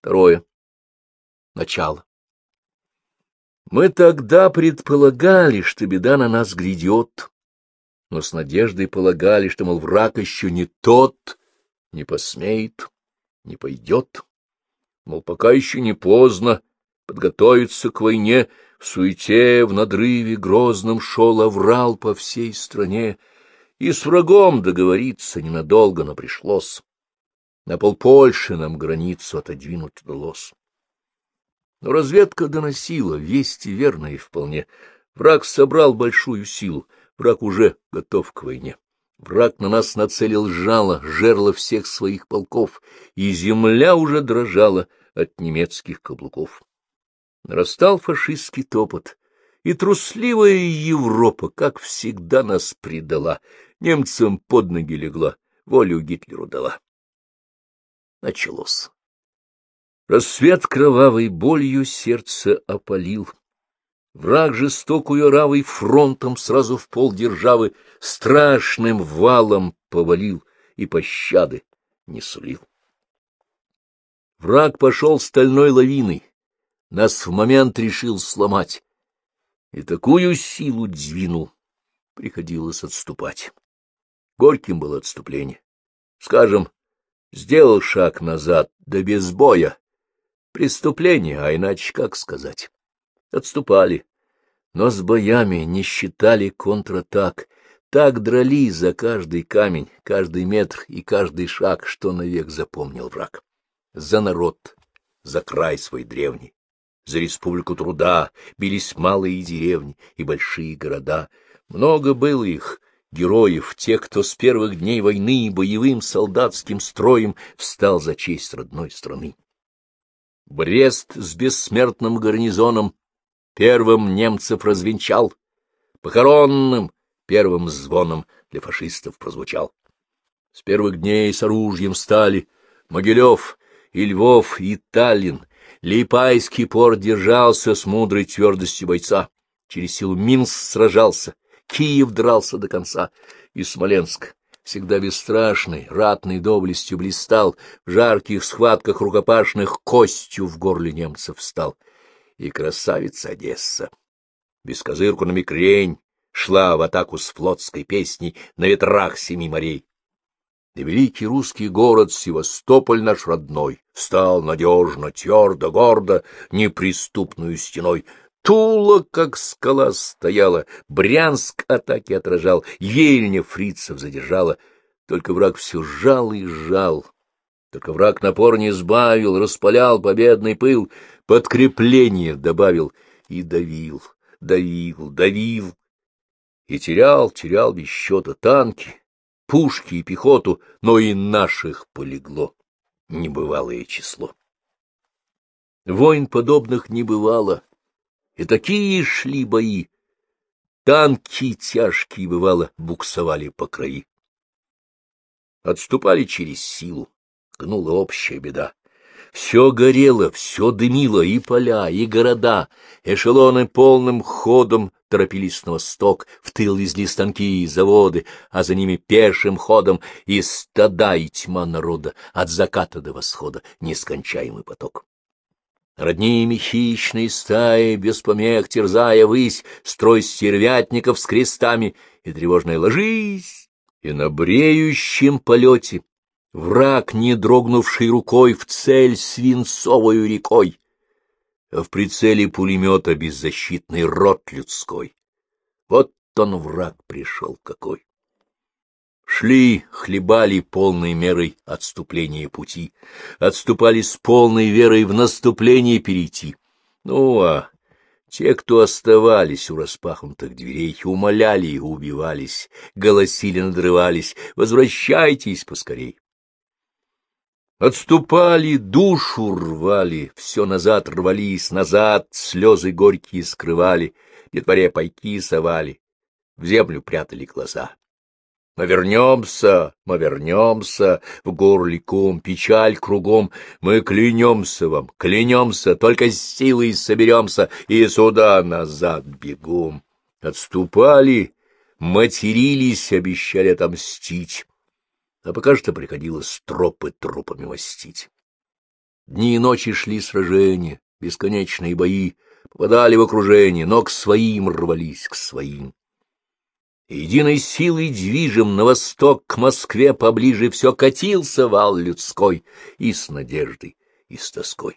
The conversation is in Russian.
Второе. Начало. Мы тогда предполагали, что беда на нас грядет, но с надеждой полагали, что, мол, враг еще не тот, не посмеет, не пойдет, мол, пока еще не поздно подготовиться к войне, в суете, в надрыве грозном шел оврал по всей стране, и с врагом договориться ненадолго, но пришлось. На полпольши нам границу отодвинуть удалось. Но разведка доносила, вести верные вполне. Враг собрал большую силу, враг уже готов к войне. Враг на нас нацелил жало, жерло всех своих полков, и земля уже дрожала от немецких каблуков. Нарастал фашистский топот, и трусливая Европа, как всегда, нас предала, немцам под ноги легла, волю Гитлеру дала. Началось. Рассвет кровавой болью сердце опалил. Враг жестокую равой фронтом сразу в пол державы страшным валом повалил и пощады не сулил. Враг пошел стальной лавиной, нас в момент решил сломать, и такую силу двинул, приходилось отступать. Горьким было отступление. Скажем, сделал шаг назад, да без боя, Преступление, а иначе как сказать? Отступали, но с боями не считали контратак, так дрались за каждый камень, каждый метр и каждый шаг, что навек запомнил враг. За народ, за край свой древний, за республику труда бились малые деревни и большие города. Много было их, героев, тех, кто с первых дней войны боевым солдатским строем встал за честь родной страны. Брест с бессмертным гарнизоном первым немцев развенчал, похоронным первым звоном для фашистов прозвучал. С первых дней с оружием стали Могилев и Львов, и Таллин. Липайский порт держался с мудрой твердостью бойца. Через силу Минск сражался, Киев дрался до конца, и Смоленск всегда бесстрашный, ратной доблестью блистал, в жарких схватках рукопашных костью в горле немцев встал. И красавица Одесса, без козырку на микрень, шла в атаку с флотской песней на ветрах семи морей. И великий русский город Севастополь наш родной стал надежно, твердо, гордо, неприступную стеной, Тула, как скала, стояла, Брянск атаки отражал, Ельня фрицев задержала. Только враг все жал и жал. Только враг напор не сбавил, распалял победный пыл, подкрепление добавил и давил, давил, давил. И терял, терял без счета танки, пушки и пехоту, но и наших полегло небывалое число. Войн подобных не бывало, и такие шли бои. Танки тяжкие, бывало, буксовали по краи. Отступали через силу, гнула общая беда. Все горело, все дымило, и поля, и города. Эшелоны полным ходом торопились на восток, в тыл везли станки и заводы, а за ними пешим ходом и стада, и тьма народа, от заката до восхода, нескончаемый поток. Родними хищные стаи, без помех терзая высь, строй стервятников с крестами, и тревожная ложись, и на бреющем полете враг, не дрогнувший рукой, в цель свинцовою рекой, а в прицеле пулемета беззащитный рот людской. Вот он, враг, пришел какой. Шли, хлебали полной мерой отступления пути, отступали с полной верой в наступление перейти. Ну, а те, кто оставались у распахнутых дверей, умоляли и убивались, голосили, надрывались, возвращайтесь поскорей. Отступали, душу рвали, все назад рвались, назад слезы горькие скрывали, детворе пайки совали, в землю прятали глаза. Мы вернемся, мы вернемся, в горле ком, печаль кругом. Мы клянемся вам, клянемся, только с силой соберемся и сюда назад бегом. Отступали, матерились, обещали отомстить. А пока что приходилось тропы трупами мастить. Дни и ночи шли сражения, бесконечные бои, попадали в окружение, но к своим рвались, к своим. Единой силой движем на восток к Москве поближе все катился вал людской и с надеждой, и с тоской.